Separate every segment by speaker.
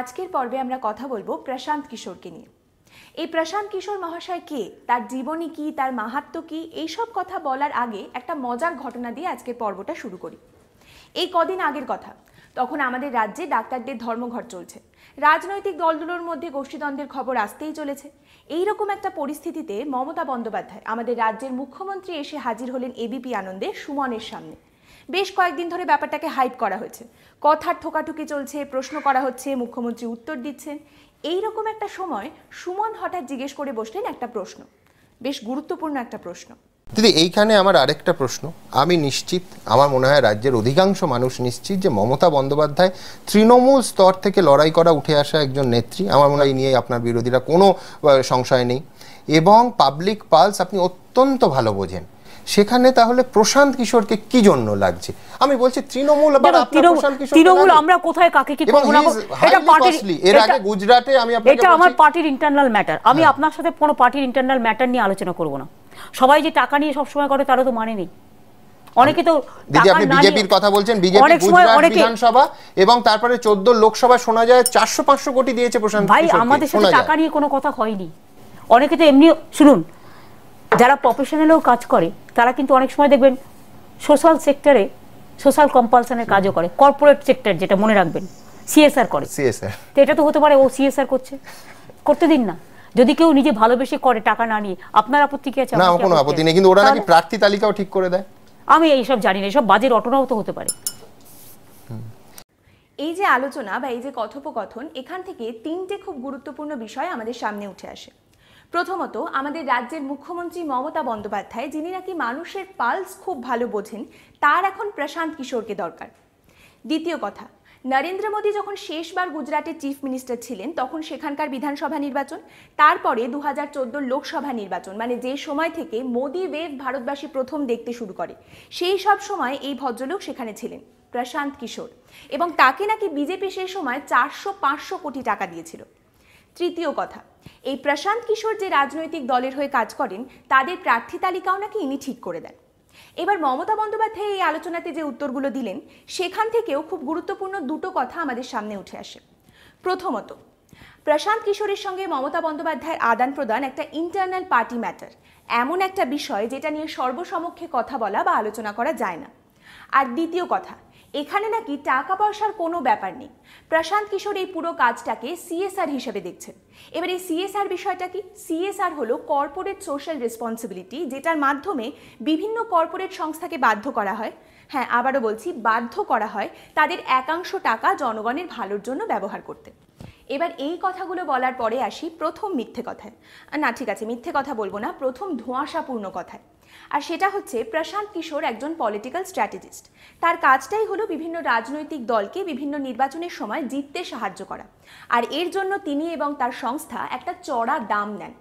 Speaker 1: আজকের পর্বে আমরা কথা বলব প্রশান্ত কিশোরকে নিয়ে। এই প্রশান্ত কিশোর মহাশয় কে? তার জীবনী কি? তার মাহাত্ম কি? এইসব কথা বলার আগে একটা মজার ঘটনা দিয়ে আজকের পর্বটা শুরু করি। এই কদিন আগের কথা। তখন আমাদের রাজ্যে ডাক্তারদের ধর্মঘট চলছে। রাজনৈতিক দলগুলোর মধ্যে গোষ্ঠীদ্বন্দ্বের খবর আসতেই চলেছে। এই রকম একটা পরিস্থিতিতে মমতা বন্দ্যোপাধ্যায় আমাদের রাজ্যের মুখ্যমন্ত্রী এসে হাজির হলেন এবিপি আনন্দে সুমনের সামনে। বেশ কয়েকদিন ধরে ব্যাপারটাকে হাইপ করা হয়েছে। কথার ঠোকাঠুকি চলছে, প্রশ্ন করা হচ্ছে, মুখ্যমন্ত্রী উত্তর দিচ্ছেন। এই রকম একটা সময় সুমন হঠাৎ জিজ্ঞেস করে বসলেন একটা প্রশ্ন। বেশ গুরুত্বপূর্ণ একটা প্রশ্ন।
Speaker 2: দিদি, এইখানে আমার আরেকটা প্রশ্ন। আমি নিশ্চিত, আমার মনে হয় রাজ্যের অধিকাংশ মানুষ নিশ্চিত যে মমতা বন্দ্যোপাধ্যায় তৃণমূল স্তর থেকে লড়াই করা উঠে আসা একজন নেত্রী। আমার মনে হয় নিয়ে আপনার বিরোধীরা কোনো সংশয় নেই। এবং পাবলিক পালস আপনি অত্যন্ত ভালো বোঝেন। সেখানে তাহলে প্রশান্ত কিশোরকে কি জন্য লাগছে? আমি বলছি তৃণমূল
Speaker 3: তৃণমূল-? আমরা কোথায় কাকে কি।
Speaker 2: এর আগে গুজরাটে আমি
Speaker 3: এটা আমার পার্টির ইন্টারনাল ম্যাটার আমি
Speaker 2: হ্যাঁ।
Speaker 3: আপনার সাথে কোনো পার্টির ইন্টারনাল ম্যাটার নিয়ে আলোচনা করব না। সবাই যে টাকা নিয়ে সবসময় করে তারও তো মানে নেই। অনেকে তো
Speaker 2: দিদি আপনি বিজেপির কথা বলছেন বিজেপি গুজরাট বিধানসভা এবং তারপরে চোদ্দ লোকসভা শোনা যায় চারশো পাঁচশো কোটি দিয়েছে প্রশান্ত
Speaker 3: ভাই আমাদের সাথে টাকা নিয়ে কোনো কথা হয়নি। অনেকে তো এমনি শুনুন যারা প্রফেশনালেও কাজ করে তারা কিন্তু অনেক সময় দেখবেন সোশ্যাল সেক্টরে সোশ্যাল কম্পালশনের কাজও করে। কর্পোরেট সেক্টর যেটা মনে রাখবেন সিএসআর করে।
Speaker 2: CSR
Speaker 3: তো এটা তো হতে পারে ও সিএসআর করছে। করতে দিন না। যদি কেউ নিজে ভালোবেসে করে টাকা না নিয়ে আপনার আপত্তি কি আছে?
Speaker 2: না কোনো আপত্তি নেই। কিন্তু ওরা নাকি প্রার্থী তালিকাও ঠিক করে দেয়।
Speaker 3: আমি এইসব জানি না এসব বাজে রটনাও তো হতে পারে।
Speaker 1: এই যে আলোচনা বা এই যে কথোপকথন এখান থেকে তিনটে খুব গুরুত্বপূর্ণ বিষয় আমাদের সামনে উঠে আসে। প্রথমত, আমাদের রাজ্যের মুখ্যমন্ত্রী মমতা বন্দ্যোপাধ্যায়, যিনি নাকি মানুষের পালস খুব ভালো বোঝেন, তার এখন প্রশান্ত কিশোরকে দরকার। দ্বিতীয় কথা, নরেন্দ্র মোদী যখন শেষবার গুজরাটের চিফ মিনিস্টার ছিলেন, তখন সেখানকার বিধানসভা নির্বাচন, তারপরে দু হাজার লোকসভা নির্বাচন মানে যে সময় থেকে মোদী ওয়েভ ভারতবাসী প্রথম দেখতে শুরু করে, সেই সব সময় এই ভদ্রলোক সেখানে ছিলেন, প্রশান্ত কিশোর। এবং তাকে নাকি বিজেপি সেই সময় চারশো পাঁচশো কোটি টাকা দিয়েছিল। তৃতীয় কথা এই প্রশান্ত কিশোর যে রাজনৈতিক দলের হয়ে কাজ করেন, তাদের প্রার্থী তালিকাও নাকি ইনি ঠিক করে দেন। এবার মমতা বন্দ্যোপাধ্যায় এই আলোচনাতে যে উত্তরগুলো দিলেন, সেখান থেকেও খুব গুরুত্বপূর্ণ দুটো কথা আমাদের সামনে উঠে আসে। প্রথমত, প্রশান্ত কিশোরের সঙ্গে মমতা বন্দ্যোপাধ্যায়ের আদান প্রদান একটা ইন্টারনাল পার্টি ম্যাটার এমন একটা বিষয় যেটা নিয়ে সর্বসমক্ষে কথা বলা বা আলোচনা করা যায় না। আর দ্বিতীয় কথা এখানে নাকি টাকা পয়সার কোনো ব্যাপার নেই। প্রশান্ত কিশোর এই পুরো কাজটাকে সিএসআর হিসেবে দেখছেন। এবার এই সিএসআর বিষয়টা কি? সিএসআর হলো কর্পোরেট সোশ্যাল রেসপন্সিবিলিটি যেটার মাধ্যমে বিভিন্ন কর্পোরেট সংস্থাকে বাধ্য করা হয়। হ্যাঁ আবারও বলছি, বাধ্য করা হয় তাদের একাংশ টাকা জনগণের ভালোর জন্য ব্যবহার করতে। এবার এই কথাগুলো বলার পরে আসি প্রথম মিথ্যে কথায়। না, ঠিক আছে, মিথ্যে কথা বলব না, প্রথম ধোঁয়াশাপূর্ণ কথায়। আর সেটা হচ্ছে প্রশান্ত কিশোর একজন পলিটিক্যাল স্ট্র্যাটেজিস্ট তার কাজটাই হলো বিভিন্ন রাজনৈতিক দলকে বিভিন্ন নির্বাচনের সময় জিততে সাহায্য করা। আর এর জন্য তিনি এবং তার সংস্থা একটা চড়া দাম নেন।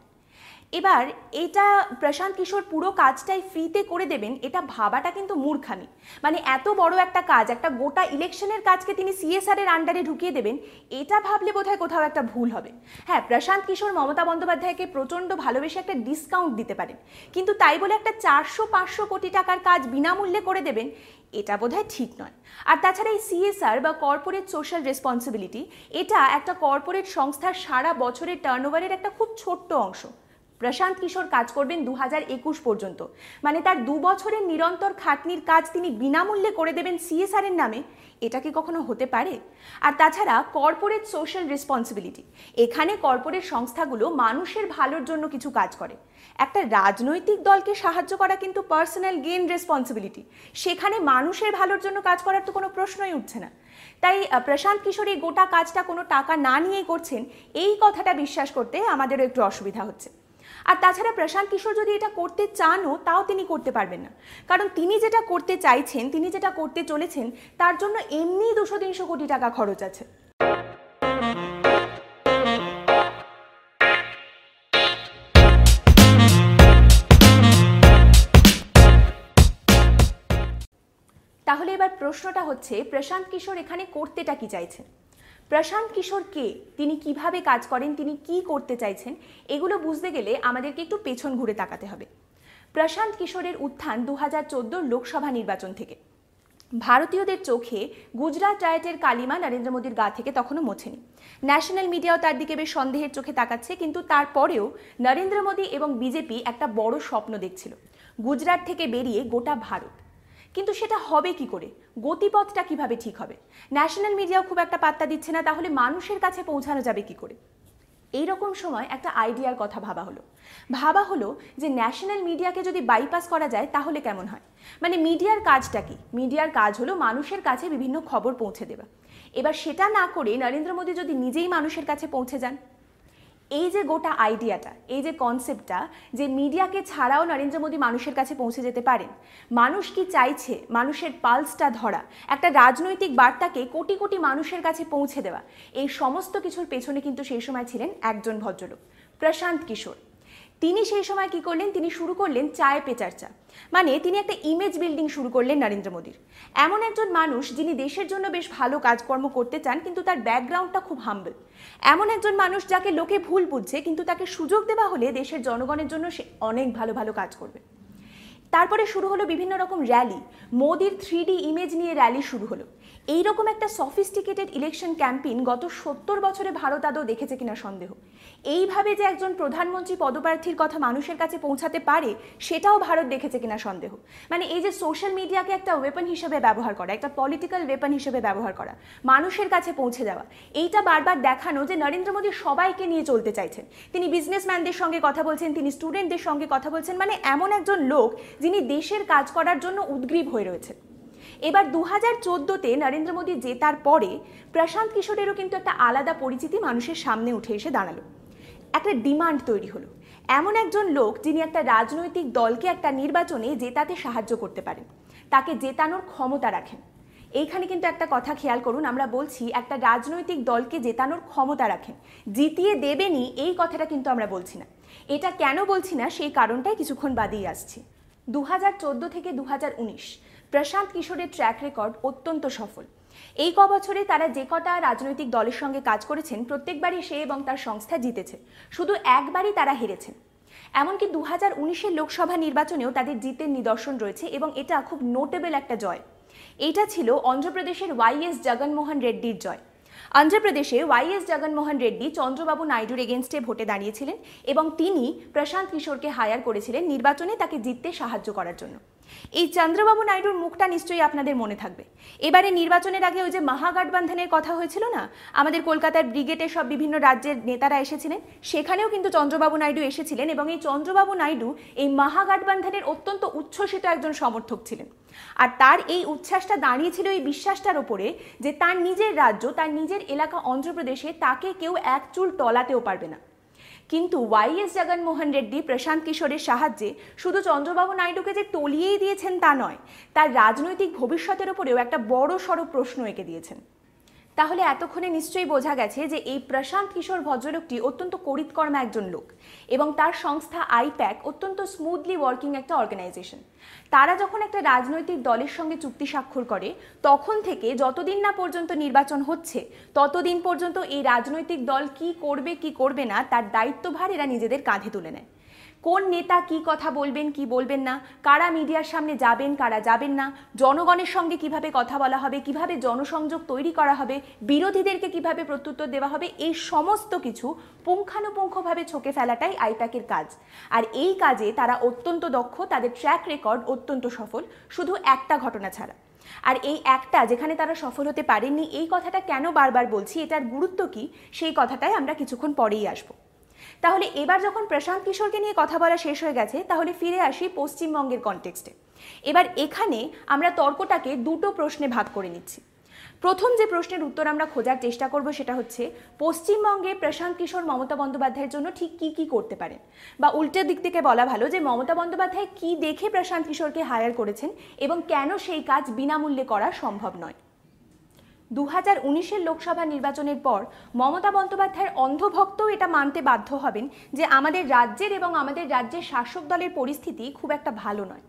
Speaker 1: এবার এটা প্রশান্ত কিশোর পুরো কাজটাই ফ্রিতে করে দেবেন, এটা ভাবাটা কিন্তু মূর্খামি। মানে এত বড় একটা কাজ, একটা গোটা ইলেকশনের কাজকে তিনি সিএসআর এর আন্ডারে ঢুকিয়ে দেবেন, এটা ভাবলে বোধহয় কোথাও একটা ভুল হবে। হ্যাঁ প্রশান্ত কিশোর মমতা বন্দ্যোপাধ্যায়কে প্রচণ্ড ভালোবেসে একটা ডিসকাউন্ট দিতে পারেন, কিন্তু তাই বলে একটা চারশো পাঁচশো কোটি টাকার কাজ বিনামূল্যে করে দেবেন, এটা বোধহয় ঠিক নয়। আর তাছাড়া এই সিএসআর বা কর্পোরেট সোশ্যাল রেসপন্সিবিলিটি এটা একটা কর্পোরেট সংস্থার সারা বছরের টার্নওভারের একটা খুব ছোট্ট অংশ। প্রশান্ত কিশোর কাজ করবেন দু হাজার একুশ পর্যন্ত। মানে তার দু বছরের নিরন্তর খাটনির কাজ তিনি বিনামূল্যে করে দেবেন সিএসআর এর নামে। এটা কি কখনো হতে পারে? আর তাছাড়া কর্পোরেট সোশ্যাল রেসপন্সিবিলিটি এখানে কর্পোরেট সংস্থাগুলো মানুষের ভালোর জন্য কিছু কাজ করে। একটা রাজনৈতিক দলকে সাহায্য করা কিন্তু পার্সোনাল গেন রেসপন্সিবিলিটি সেখানে মানুষের ভালোর জন্য কাজ করার তো কোনো প্রশ্নই উঠছে না। তাই প্রশান্ত কিশোর এই গোটা কাজটা কোনো টাকা না নিয়েই করছেন, এই কথাটা বিশ্বাস করতে আমাদেরও একটু অসুবিধা হচ্ছে। আর তাছাড়া প্রশান্ত কিশোর যদি এটা করতে চানও, তাও তিনি করতে পারবেন না। কারণ তিনি যেটা করতে চাইছেন, তিনি যেটা করতে চলেছেন, তার জন্য এমনি দুশো তিনশো কোটি টাকা খরচ আছে। তাহলে এবার প্রশ্নটা হচ্ছে, প্রশান্ত কিশোর এখানে করতেটা কি চাইছেন? প্রশান্ত কিশোর কে? তিনি কীভাবে কাজ করেন? তিনি কি করতে চাইছেন? এগুলো বুঝতে গেলে আমাদেরকে একটু পেছন ঘুরে তাকাতে হবে। প্রশান্ত কিশোরের উত্থান দু হাজার লোকসভা নির্বাচন থেকে। ভারতীয়দের চোখে গুজরাট রায়টের কালিমা নরেন্দ্র মোদীর গা থেকে তখনও মোছেনি। ন্যাশনাল মিডিয়াও তার দিকে বেশ সন্দেহের চোখে তাকাচ্ছে, কিন্তু তারপরেও নরেন্দ্র মোদী এবং বিজেপি একটা বড় স্বপ্ন দেখছিল। গুজরাট থেকে বেরিয়ে গোটা ভারত কিন্তু সেটা হবে কি করে? গতিপথটা কীভাবে ঠিক হবে? ন্যাশনাল মিডিয়াও খুব একটা পাত্তা দিচ্ছে না, তাহলে মানুষের কাছে পৌঁছানো যাবে কি করে? এই রকম সময় একটা আইডিয়ার কথা ভাবা হলো। ভাবা হলো যে ন্যাশনাল মিডিয়াকে যদি বাইপাস করা যায়, তাহলে কেমন হয়? মানে মিডিয়ার কাজটা কি? মিডিয়ার কাজ হলো মানুষের কাছে বিভিন্ন খবর পৌঁছে দেওয়া। এবার সেটা না করে নরেন্দ্র মোদী যদি নিজেই মানুষের কাছে পৌঁছে যান এই যে গোটা আইডিয়াটা এই যে কনসেপ্টটা যে মিডিয়াকে ছাড়াও নরেন্দ্র মোদী মানুষের কাছে পৌঁছে যেতে পারেন, মানুষ কি চাইছে মানুষের পালসটা ধরা, একটা রাজনৈতিক বার্তাকে কোটি কোটি মানুষের কাছে পৌঁছে দেওয়া, এই সমস্ত কিছুর পেছনে কিন্তু সেই সময় ছিলেন একজন ভদ্রলোক, প্রশান্ত কিশোর। তিনি সেই সময় কি করলেন? তিনি শুরু করলেন চায় পে চর্চা মানে তিনি একটা ইমেজ বিল্ডিং শুরু করলেন নরেন্দ্র মোদীর। এমন একজন মানুষ যিনি দেশের জন্য বেশ ভালো কাজকর্ম করতে চান, কিন্তু তার ব্যাকগ্রাউন্ডটা খুব হাম্বল এমন একজন মানুষ যাকে লোকে ভুল বুঝছে, কিন্তু তাকে সুযোগ দেওয়া হলে দেশের জনগণের জন্য সে অনেক ভালো ভালো কাজ করবে। তারপরে শুরু হলো বিভিন্ন রকম র্যালি মোদির থ্রি ইমেজ নিয়ে র্যালি শুরু হলো। এইরকম একটা সফিস্টিকেটেড ইলেকশন ক্যাম্পেইন গত সত্তর বছরে ভারত আদৌ দেখেছে কিনা সন্দেহ। এইভাবে যে একজন প্রধানমন্ত্রী পদপ্রার্থীর কথা মানুষের কাছে পৌঁছাতে পারে, সেটাও ভারত দেখেছে কিনা সন্দেহ। মানে এই যে সোশ্যাল মিডিয়াকে একটা ওয়েপন হিসেবে ব্যবহার করা, একটা পলিটিক্যাল ওয়েপন হিসেবে ব্যবহার করা, মানুষের কাছে পৌঁছে দেওয়া, এইটা বারবার দেখানো যে নরেন্দ্র মোদী সবাইকে নিয়ে চলতে চাইছেন। তিনি বিজনেসম্যানদের সঙ্গে কথা বলছেন, তিনি স্টুডেন্টদের সঙ্গে কথা বলছেন মানে এমন একজন লোক যিনি দেশের কাজ করার জন্য উদ্গ্রীব হয়ে রয়েছেন। এবার দু হাজার চোদ্দোতে নরেন্দ্র মোদী জেতার পরে প্রশান্ত কিশোরেরও কিন্তু একটা আলাদা পরিচিতি মানুষের সামনে উঠে এসে দাঁড়াল। একটা ডিমান্ড তৈরি হলো। এমন একজন লোক যিনি একটা রাজনৈতিক দলকে একটা নির্বাচনে জেতাতে সাহায্য করতে পারেন। তাকে জেতানোর ক্ষমতা রাখেন। এইখানে কিন্তু একটা কথা খেয়াল করুন, আমরা বলছি একটা রাজনৈতিক দলকে জেতানোর ক্ষমতা রাখেন। জিতিয়ে দেবেনি এই কথাটা কিন্তু আমরা বলছি না। এটা কেন বলছি না সেই কারণটাই কিছুক্ষণ বাদেই আসছি। দু হাজার চোদ্দ থেকে দু প্রশান্ত কিশোরের ট্র্যাক রেকর্ড অত্যন্ত সফল। এই ক বছরে তারা যে কটা রাজনৈতিক দলের সঙ্গে কাজ করেছেন, প্রত্যেকবারই সে এবং তার সংস্থা জিতেছে। শুধু একবারই তারা হেরেছেন। এমনকি দু হাজার উনিশের লোকসভা নির্বাচনেও তাদের জিতের নিদর্শন রয়েছে এবং এটা খুব নোটেবল একটা জয়। এটা ছিল অন্ধ্রপ্রদেশের ওয়াইএস জগনমোহন রেড্ডির জয়। অন্ধ্রপ্রদেশে ওয়াইএস জগনমোহন রেড্ডি চন্দ্রবাবু নাইডুর এগেনস্টে ভোটে দাঁড়িয়েছিলেন এবং তিনি প্রশান্ত কিশোরকে হায়ার করেছিলেন নির্বাচনে তাকে জিততে সাহায্য করার জন্য। এই চন্দ্রবাবু নাইডুর মুখটা নিশ্চয়ই আপনাদের মনে থাকবে। এবারে নির্বাচনের আগে ওই যে মহাগঠবন্ধনের কথা হয়েছিল না, আমাদের কলকাতার ব্রিগেডের সব বিভিন্ন রাজ্যের নেতারা এসেছিলেন, সেখানেও কিন্তু চন্দ্রবাবু নাইডু এসেছিলেন এবং এই চন্দ্রবাবু নাইডু এই মহাগঠবন্ধনের অত্যন্ত উচ্ছ্বসিত একজন সমর্থক ছিলেন। আর তার এই উচ্ছ্বাসটা দাঁড়িয়েছিল এই বিশ্বাসটার ওপরে যে তার নিজের রাজ্য, তার নিজের এলাকা অন্ধ্রপ্রদেশে তাকে কেউ এক চুল টলাতেও পারবে না। কিন্তু ওয়াই এস জগনমোহন রেড্ডি, প্রশান্ত কিশোরের সাহায্যে শুধু চন্দ্রবাবু নাইডুকে যে তলিয়েই দিয়েছেন তা নয়, তার রাজনৈতিক ভবিষ্যতের ওপরেও একটা বড় সড় প্রশ্ন এঁকে দিয়েছেন। তাহলে এতক্ষণে নিশ্চয়ই বোঝা গেছে যে এই প্রশান্ত কিশোর ভদ্রলোকটি অত্যন্ত করিতকর্মা একজন লোক এবং তার সংস্থা আইপ্যাক অত্যন্ত স্মুথলি ওয়ার্কিং একটা অর্গানাইজেশন তারা যখন একটা রাজনৈতিক দলের সঙ্গে চুক্তি স্বাক্ষর করে, তখন থেকে যতদিন না পর্যন্ত নির্বাচন হচ্ছে, ততদিন পর্যন্ত এই রাজনৈতিক দল কি করবে কি করবে না, তার দায়িত্বভার এরা নিজেদের কাঁধে তুলে নেয়। কোন নেতা কি কথা বলবেন, কি বলবেন না, কারা মিডিয়ার সামনে যাবেন, কারা যাবেন না, জনগণের সঙ্গে কীভাবে কথা বলা হবে, কীভাবে জনসংযোগ তৈরি করা হবে, বিরোধীদেরকে কীভাবে প্রত্যুত্তর দেওয়া হবে, এই সমস্ত কিছু পুঙ্খানুপুঙ্খভাবে ছকে ফেলাটাই আইপ্যাকের কাজ। আর এই কাজে তারা অত্যন্ত দক্ষ, তাদের ট্র্যাক রেকর্ড অত্যন্ত সফল, শুধু একটা ঘটনা ছাড়া। আর এই একটা যেখানে তারা সফল হতে পারেননি, এই কথাটা কেন বারবার বলছি, এটার গুরুত্ব কি, সেই কথাটাই আমরা কিছুক্ষণ পরেই আসব। তাহলে এবার যখন প্রশান্ত কিশোরকে নিয়ে কথা বলা শেষ হয়ে গেছে, তাহলে ফিরে আসি পশ্চিমবঙ্গের কনটেক্সটে এবার এখানে আমরা তর্কটাকে দুটো প্রশ্নে ভাগ করে নিচ্ছি। প্রথম যে প্রশ্নের উত্তর আমরা খোঁজার চেষ্টা করব সেটা হচ্ছে, পশ্চিমবঙ্গে প্রশান্ত কিশোর মমতা বন্দ্যোপাধ্যায়ের জন্য ঠিক কি কি করতে পারেন বা উল্টো দিক থেকে বলা ভালো যে মমতা বন্দ্যোপাধ্যায় কি দেখে প্রশান্ত কিশোরকে হায়ার করেছেন এবং কেন সেই কাজ বিনামূল্যে করা সম্ভব নয়? দু হাজার লোকসভা নির্বাচনের পর মমতা বন্দ্যোপাধ্যায়ের অন্ধভক্তও এটা মানতে বাধ্য হবেন যে আমাদের রাজ্যের এবং আমাদের রাজ্যের শাসক দলের পরিস্থিতি খুব একটা ভালো নয়।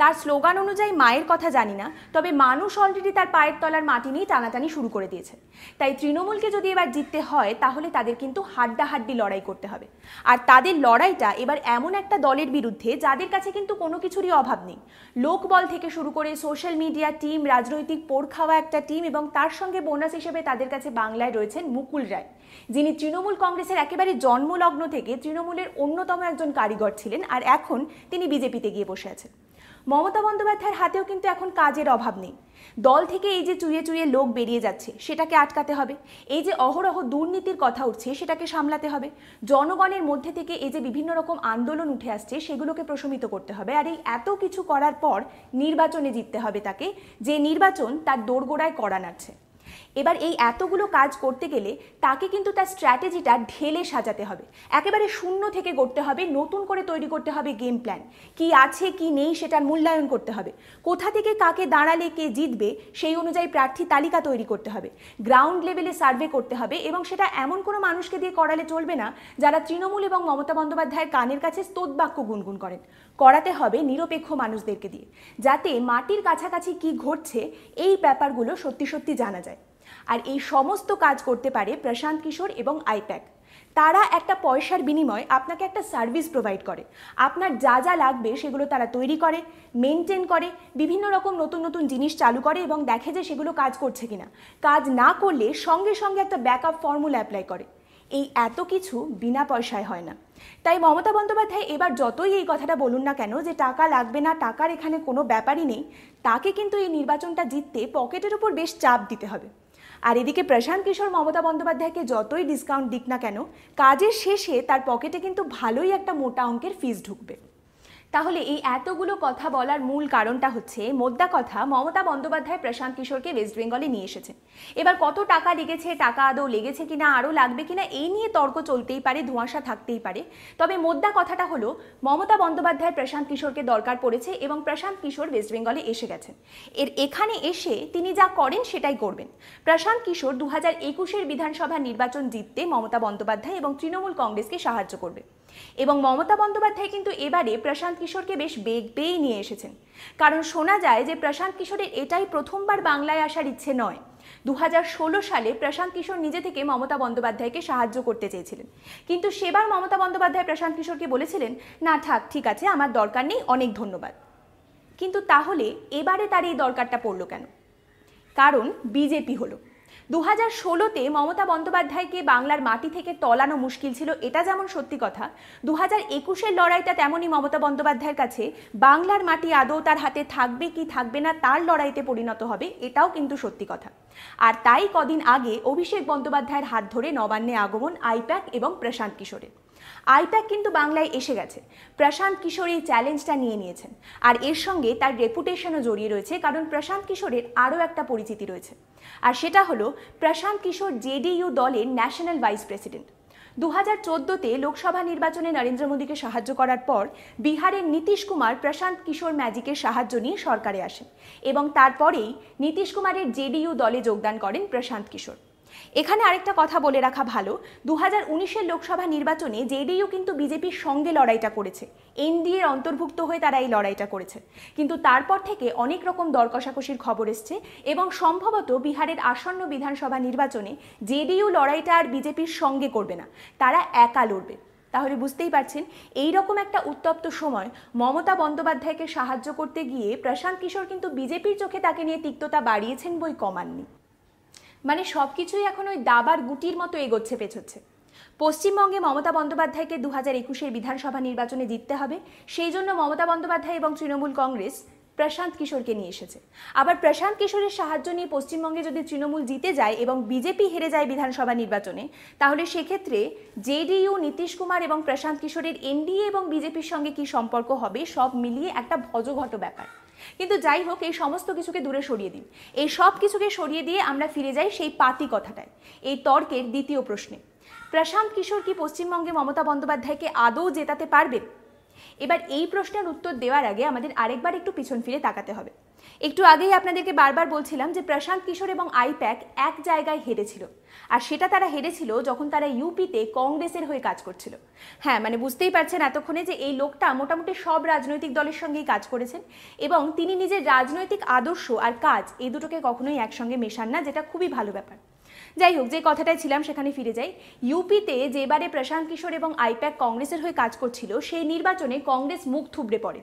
Speaker 1: তার স্লোগান অনুযায়ী মায়ের কথা জানি না, তবে মানুষ অলরেডি তার পায়ের তলার মাটি নিয়ে টানাটানি শুরু করে দিয়েছে। তাই তৃণমূলকে যদি এবার জিততে হয়, তাহলে তাদের কিন্তু হাড্ডাহাড্ডি লড়াই করতে হবে। আর তাদের লড়াইটা এবার এমন একটা দলের বিরুদ্ধে, যাদের কাছে কিন্তু কোনো কিছুরই অভাব নেই। লোকবল থেকে শুরু করে সোশ্যাল মিডিয়া টিম রাজনৈতিক পোড় খাওয়া একটা টিম এবং তার সঙ্গে বোনাস হিসেবে তাদের কাছে বাংলায় রয়েছেন মুকুল রায়, যিনি তৃণমূল কংগ্রেসের একেবারে জন্মলগ্ন থেকে তৃণমূলের অন্যতম একজন কারিগর ছিলেন আর এখন তিনি বিজেপিতে গিয়ে বসে আছেন। মমতা বন্দ্যোপাধ্যায়ের হাতেও কিন্তু এখন কাজের অভাব নেই। দল থেকে এই যে চুয়ে চুয়ে লোক বেরিয়ে যাচ্ছে, সেটাকে আটকাতে হবে। এই যে অহরহ দুর্নীতির কথা উঠছে, সেটাকে সামলাতে হবে। জনগণের মধ্যে থেকে এই যে বিভিন্ন রকম আন্দোলন উঠে আসছে, সেগুলোকে প্রশমিত করতে হবে। আর এই এত কিছু করার পর নির্বাচনে জিততে হবে তাকে, যে নির্বাচন তার দোরগোড়ায় করা নাড়ছে। এবার এই এতগুলো কাজ করতে গেলে তাকে কিন্তু তার স্ট্র্যাটেজিটা ঢেলে সাজাতে হবে। একেবারে শূন্য থেকে করতে হবে, নতুন করে তৈরি করতে হবে গেম প্ল্যান কি আছে, কি নেই সেটার মূল্যায়ন করতে হবে। কোথা থেকে কাকে দাঁড়ালে কে জিতবে সেই অনুযায়ী প্রার্থী তালিকা তৈরি করতে হবে। গ্রাউন্ড লেভেলে সার্ভে করতে হবে এবং সেটা এমন কোনো মানুষকে দিয়ে করালে চলবে না যারা তৃণমূল এবং মমতা বন্দ্যোপাধ্যায়ের কানের কাছে স্তোৎবাক্য গুনগুন করেন। করাতে হবে নিরপেক্ষ মানুষদেরকে দিয়ে। যাতে মাটির কাছাকাছি কি ঘটছে, এই ব্যাপারগুলো সত্যি সত্যি জানা যায়। আর এই সমস্ত কাজ করতে পারে প্রশান্ত কিশোর এবং আইপ্যাক। তারা একটা পয়সার বিনিময়ে আপনাকে একটা সার্ভিস প্রোভাইড করে। আপনার যা যা লাগবে সেগুলো তারা তৈরি করে, মেনটেন করে, বিভিন্ন রকম নতুন নতুন জিনিস চালু করে এবং দেখে যে সেগুলো কাজ করছে কিনা। কাজ না করলে সঙ্গে সঙ্গে একটা ব্যাকআপ ফর্মুলা অ্যাপ্লাই করে। এই এত কিছু বিনা পয়সায় হয় না। তাই মমতা বন্দ্যোপাধ্যায় এবার যতই এই কথাটা বলুন না কেন যে টাকা লাগবে না, টাকার এখানে কোনো ব্যাপারই নেই, তাকে কিন্তু এই নির্বাচনটা জিততে পকেটের উপর বেশ চাপ দিতে হবে। আর এদিকে প্রশান্ত কিশোর মমতা বন্দ্যোপাধ্যায়কে যতই ডিসকাউন্ট দিক না কেন, কাজের শেষে তার পকেটে কিন্তু ভালোই একটা মোটা অঙ্কের ফিস ঢুকবে। তাহলে এই এতগুলো কথা বলার মূল কারণটা হচ্ছে, মোদ্দা কথা মমতা বন্দ্যোপাধ্যায় প্রশান্ত কিশোরকে ওয়েস্ট বেঙ্গলে নিয়ে এসেছেন এবার কত টাকা লেগেছে, টাকা আদৌ লেগেছে কিনা, আরও লাগবে কিনা, এই নিয়ে তর্ক চলতেই পারে, ধোঁয়াশা থাকতেই পারে। তবে মোদ্দা কথাটা হলো, মমতা বন্দ্যোপাধ্যায় প্রশান্ত কিশোরকে দরকার পড়েছে এবং প্রশান্ত কিশোর ওয়েস্ট বেঙ্গলে এসে গেছেন। এর এখানে এসে তিনি যা করেন সেটাই করবেন। প্রশান্ত কিশোর দু হাজার একুশের বিধানসভা নির্বাচন জিততে মমতা বন্দ্যোপাধ্যায় এবং তৃণমূল কংগ্রেসকে সাহায্য করবে। এবং মমতা বন্দ্যোপাধ্যায় কিন্তু এবারে প্রশান্ত কিশোরকে বেশ বেগ পেয়েই নিয়ে এসেছেন। কারণ শোনা যায় যে প্রশান্ত কিশোরের এটাই প্রথমবার বাংলায় আসার ইচ্ছে নয়। দু সালে প্রশান্ত কিশোর নিজে থেকে মমতা বন্দ্যোপাধ্যায়কে সাহায্য করতে চেয়েছিলেন। কিন্তু সেবার মমতা বন্দ্যোপাধ্যায় প্রশান্ত কিশোরকে বলেছিলেন, না, থাক, ঠিক আছে, আমার দরকার নেই, অনেক ধন্যবাদ। কিন্তু তাহলে এবারে তার এই দরকারটা পড়ল কেন? কারণ বিজেপি হলো। দু হাজার ষোলোতে মমতা বন্দ্যোপাধ্যায়কে বাংলার মাটি থেকে তলানো মুশকিল ছিল, এটা যেমন সত্যি কথা। দু হাজার একুশের লড়াইটা তেমনই মমতা বন্দ্যোপাধ্যায়ের কাছে, বাংলার মাটি আদৌ তার হাতে থাকবে কি থাকবে না, তার লড়াইতে পরিণত হবে, এটাও কিন্তু সত্যি কথা। আর তাই কদিন আগে অভিষেক বন্দ্যোপাধ্যায়ের হাত ধরে নবান্নে আগমন, আইপ্যাক এবং প্রশান্ত কিশোরের। আইপ্যাক কিন্তু বাংলায় এসে গেছে। প্রশান্ত কিশোর এই চ্যালেঞ্জটা নিয়ে নিয়েছেন। আর এর সঙ্গে তার রেপুটেশনও জড়িয়ে রয়েছে, কারণ প্রশান্ত কিশোরের আরও একটা পরিচিতি রয়েছে। আর সেটা হলো, প্রশান্ত কিশোর জেডিইউ দলের ন্যাশনাল ভাইস প্রেসিডেন্ট দু হাজার চোদ্দোতে লোকসভা নির্বাচনে নরেন্দ্র মোদীকে সাহায্য করার পর বিহারের নীতিশ কুমার প্রশান্ত কিশোর ম্যাজিকের সাহায্য নিয়ে সরকারে আসেন। এবং তারপরেই নীতিশ কুমারের জেডিইউ দলে যোগদান করেন প্রশান্ত কিশোর। এখানে আরেকটা কথা বলে রাখা ভালো। দু হাজার উনিশের লোকসভা নির্বাচনে জেডিইউ কিন্তু বিজেপির সঙ্গে লড়াইটা করেছে। এনডিএর অন্তর্ভুক্ত হয়ে তারা এই লড়াইটা করেছে। কিন্তু তারপর থেকে অনেক রকম দর কষাকষির খবর এসছে এবং সম্ভবত বিহারের আসন্ন বিধানসভা নির্বাচনে জেডিইউ লড়াইটা আর বিজেপির সঙ্গে করবে না। তারা একা লড়বে। তাহলে বুঝতেই পারছেন এই রকম একটা উত্তপ্ত সময় মমতা বন্দ্যোপাধ্যায়কে সাহায্য করতে গিয়ে প্রশান্ত কিশোর কিন্তু বিজেপির চোখে তাকে নিয়ে তিক্ততা বাড়িয়েছেন বই কমাননি। মানে সব কিছুই এখন ওই দাবার গুটির মতো এগোচ্ছে, পেছোচ্ছে। পশ্চিমবঙ্গে মমতা বন্দ্যোপাধ্যায়কে দু হাজার একুশের বিধানসভা নির্বাচনে জিততে হবে, সেই জন্য মমতা বন্দ্যোপাধ্যায় এবং তৃণমূল কংগ্রেস প্রশান্ত কিশোরকে নিয়ে এসেছে। আবার প্রশান্ত কিশোরের সাহায্য নিয়ে পশ্চিমবঙ্গে যদি তৃণমূল জিতে যায় এবং বিজেপি হেরে যায় বিধানসভা নির্বাচনে, তাহলে সেক্ষেত্রে জেডিইউ, নীতিশ কুমার এবং প্রশান্ত কিশোরের এনডিএ এবং বিজেপির সঙ্গে কি সম্পর্ক হবে, সব মিলিয়ে একটা ভজঘট ব্যাপার। কিন্তু যাই হোক, এই সমস্ত কিছুকে দূরে সরিয়ে দিন। এই সব কিছুকে সরিয়ে দিয়ে আমরা ফিরে যাই সেই পাতি কথাটায়, এই তর্কের দ্বিতীয় প্রশ্নে। প্রশান্ত কিশোর কি পশ্চিমবঙ্গে মমতা বন্দ্যোপাধ্যায়কে আদৌ জেতাতে পারবেন এবার এই প্রশ্নের উত্তর দেওয়ার আগে আমাদের আরেকবার একটু পিছন ফিরে তাকাতে হবে। একটু আগেই আপনাদেরকে বারবার বলছিলাম যে প্রশান্ত কিশোর এবং আইপ্যাক এক জায়গায় হেরেছিল। আর সেটা তারা হেরেছিল যখন তারা ইউপিতে কংগ্রেসের হয়ে কাজ করছিল। হ্যাঁ মানে বুঝতেই পারছেন এতক্ষণে যে এই লোকটা মোটামুটি সব রাজনৈতিক দলের সঙ্গেই কাজ করেছেন এবং তিনি নিজের রাজনৈতিক আদর্শ আর কাজ এই দুটোকে কখনোই একসঙ্গে মেশান না, যেটা খুবই ভালো ব্যাপার। যাই হোক, যে কথাটায় ছিলাম সেখানে ফিরে যাই। ইউপিতে যেবারে প্রশান্ত কিশোর এবং আইপ্যাক কংগ্রেসের হয়ে কাজ করছিল, সেই নির্বাচনে কংগ্রেস মুখ থুবড়ে পড়ে।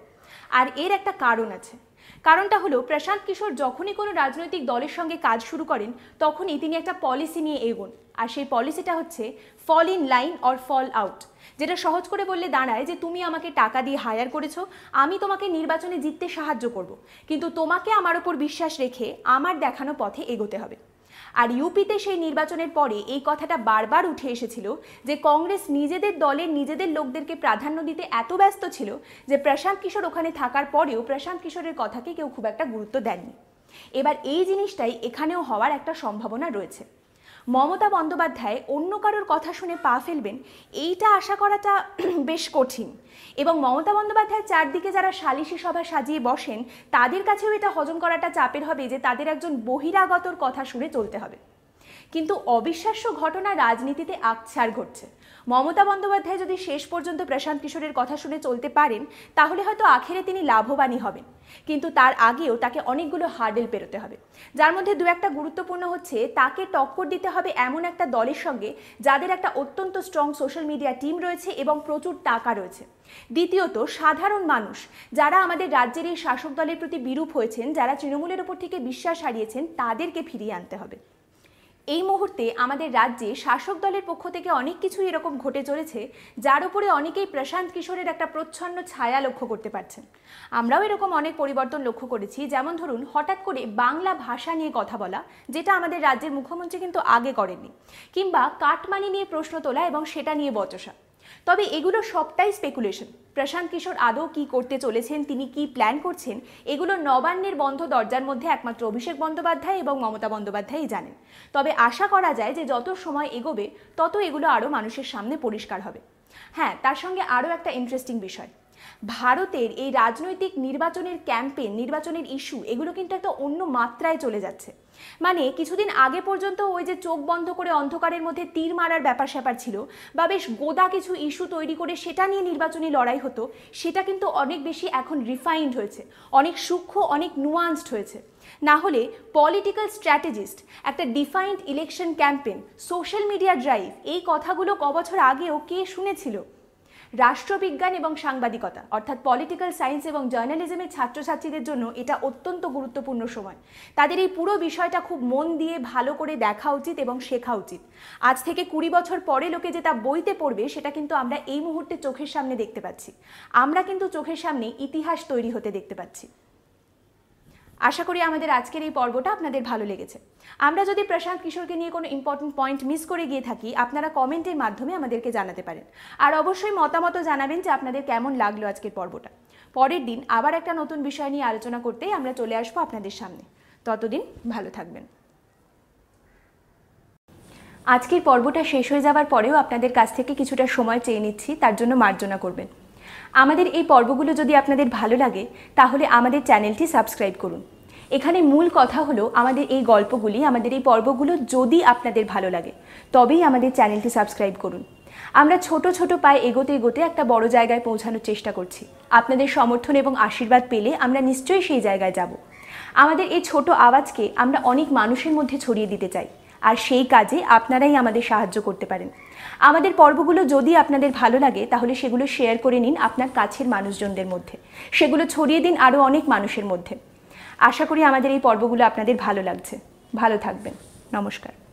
Speaker 1: আর এর একটা কারণ আছে। কারণটা হলো, প্রশান্ত কিশোর যখনই কোনো রাজনৈতিক দলের সঙ্গে কাজ শুরু করেন, তখনই তিনি একটা পলিসি নিয়ে এগোন। আর সেই পলিসিটা হচ্ছে fall in line or fall out যেটা সহজ করে বললে দাঁড়ায় যে, তুমি আমাকে টাকা দিয়ে হায়ার করেছ, আমি তোমাকে নির্বাচনে জিততে সাহায্য করব। কিন্তু তোমাকে আমার ওপর বিশ্বাস রেখে আমার দেখানো পথে এগোতে হবে। আর ইউপিতে সেই নির্বাচনের পরে এই কথাটা বারবার উঠে এসেছিল যে কংগ্রেস নিজেদের দলের নিজেদের লোকদেরকে প্রাধান্য দিতে এত ব্যস্ত ছিল যে প্রশান্ত কিশোর ওখানে থাকার পরেও প্রশান্ত কিশোরের কথাকে কেউ খুব একটা গুরুত্ব দেননি। এবার এই জিনিসটাই এখানেও হওয়ার একটা সম্ভাবনা রয়েছে। মমতা বন্দ্যোপাধ্যায় অন্য কারোর কথা শুনে পা ফেলবেন, এইটা আশা করাটা বেশ কঠিন। এবং মমতা বন্দ্যোপাধ্যায় চারদিকে যারা সালিশি সভা সাজিয়ে বসেন, তাদের কাছেও এটা হজম করাটা চাপের হবে যে তাদের একজন বহিরাগতর কথা শুনে চলতে হবে। কিন্তু অবিশ্বাস্য ঘটনা রাজনীতিতে আকছার ঘটছে। মমতা বন্দ্যোপাধ্যায় যদি শেষ পর্যন্ত প্রশান্ত কিশোরের কথা শুনে চলতে পারেন, তাহলে হয়তো আখেরে তিনি লাভবানই হবেন। কিন্তু তার আগেও তাকে অনেকগুলো হার্ডেল পেরোতে হবে। যার মধ্যে দু একটা গুরুত্বপূর্ণ হচ্ছে, তাকে টক্কর দিতে হবে এমন একটা দলের সঙ্গে যাদের একটা অত্যন্ত স্ট্রং সোশ্যাল মিডিয়া টিম রয়েছে এবং প্রচুর টাকা রয়েছে। দ্বিতীয়ত, সাধারণ মানুষ, যারা আমাদের রাজ্যের এই শাসক দলের প্রতি বিরূপ হয়েছেন, যারা তৃণমূলের উপর থেকে বিশ্বাস হারিয়েছেন, তাদেরকে ফিরিয়ে আনতে হবে। এই মুহূর্তে আমাদের রাজ্যে শাসক দলের পক্ষ থেকে অনেক কিছু এরকম ঘটে চলেছে, যার উপরে অনেকেই প্রশান্ত কিশোরের একটা প্রচ্ছন্ন ছায়া লক্ষ্য করতে পারছেন। আমরাও এরকম অনেক পরিবর্তন লক্ষ্য করেছি, যেমন ধরুন হঠাৎ করে বাংলা ভাষা নিয়ে কথা বলা, যেটা আমাদের রাজ্যের মুখ্যমন্ত্রী কিন্তু আগে করেননি, কিংবা কাটমানি নিয়ে প্রশ্ন তোলা এবং সেটা নিয়ে বচসা। তবে এগুলো সবটাই স্পেকুলেশন প্রশান্ত কিশোর আদৌ কি করতে চলেছেন, তিনি কি প্ল্যান করছেন, এগুলো নবান্নের বন্ধ দরজার মধ্যে একমাত্র অভিষেক বন্দ্যোপাধ্যায় এবং মমতা বন্দ্যোপাধ্যায়ই জানেন। তবে আশা করা যায় যে যত সময় এগোবে, তত এগুলো আরও মানুষের সামনে পরিষ্কার হবে। হ্যাঁ তার সঙ্গে আরও একটা ইন্টারেস্টিং বিষয়। ভারতের এই রাজনৈতিক নির্বাচনের ক্যাম্পেন নির্বাচনের ইস্যু এগুলো কিন্তু একটা অন্য মাত্রায় চলে যাচ্ছে। মানে কিছুদিন আগে পর্যন্ত ওই যে চোখ বন্ধ করে অন্ধকারের মধ্যে তীর মারার ব্যাপার স্যাপার ছিল, বা বেশ গোদা কিছু ইস্যু তৈরি করে সেটা নিয়ে নির্বাচনী লড়াই হতো, সেটা কিন্তু অনেক বেশি এখন রিফাইন্ড হয়েছে, অনেক সূক্ষ্ম, অনেক নুয়ান্সড হয়েছে। না হলে পলিটিক্যাল স্ট্র্যাটেজিস্ট একটা defined election campaign social media drive এই কথাগুলো ক বছর আগেও কে শুনেছিল? রাষ্ট্রবিজ্ঞান এবং সাংবাদিকতা, অর্থাৎ পলিটিক্যাল সায়েন্স এবং জার্নালিজমের ছাত্রছাত্রীদের জন্য এটা অত্যন্ত গুরুত্বপূর্ণ সময়। তাদের এই পুরো বিষয়টা খুব মন দিয়ে ভালো করে দেখা উচিত এবং শেখা উচিত। আজ থেকে কুড়ি বছর পরে লোকে যে তা বইতে পড়বে, সেটা কিন্তু আমরা এই মুহূর্তে চোখের সামনে দেখতে পাচ্ছি। আমরা কিন্তু চোখের সামনে ইতিহাস তৈরি হতে দেখতে পাচ্ছি। আশা করি আমাদের আজকের এই পর্বটা আপনাদের ভালো লেগেছে। আমরা যদি প্রশান্ত কিশোরকে নিয়ে কোনো ইম্পর্টেন্ট পয়েন্ট মিস করে গিয়ে থাকি, আপনারা কমেন্টের মাধ্যমে আমাদেরকে জানাতে পারেন। আর অবশ্যই মতামত জানাবেন যে আপনাদের কেমন লাগল আজকের পর্বটা। পরের দিন আবার একটা নতুন বিষয় নিয়ে আলোচনা করতেই আমরা চলে আসব আপনাদের সামনে। ততদিন ভালো থাকবেন। আজকের পর্বটা শেষ হয়ে যাওয়ার পরেও আপনাদের কাছ থেকে কিছুটা সময় চেয়ে নিচ্ছি, তার জন্য মার্জনা করবেন। আমাদের এই পর্বগুলো যদি আপনাদের ভালো লাগে, তাহলে আমাদের চ্যানেলটি সাবস্ক্রাইব করুন। এখানে মূল কথা হলো আমাদের এই গল্পগুলি, আমাদের এই পর্বগুলো যদি আপনাদের ভালো লাগে, তবেই আমাদের চ্যানেলটি সাবস্ক্রাইব করুন। আমরা ছোট ছোট পায়ে এগোতে এগোতে একটা বড় জায়গায় পৌঁছানোর চেষ্টা করছি। আপনাদের সমর্থন এবং আশীর্বাদ পেলে আমরা নিশ্চয়ই সেই জায়গায় যাব। আমাদের এই ছোট আওয়াজকে আমরা অনেক মানুষের মধ্যে ছড়িয়ে দিতে চাই, আর সেই কাজে আপনারাই আমাদের সাহায্য করতে পারেন। আমাদের পর্বগুলো যদি আপনাদের ভালো লাগে, তাহলে সেগুলো শেয়ার করে নিন আপনার কাছের মানুষজনদের মধ্যে। সেগুলো ছড়িয়ে দিন আরও অনেক মানুষের মধ্যে। আশা করি আমাদের এই পর্বগুলো আপনাদের ভালো লাগছে। ভালো থাকবেন। নমস্কার।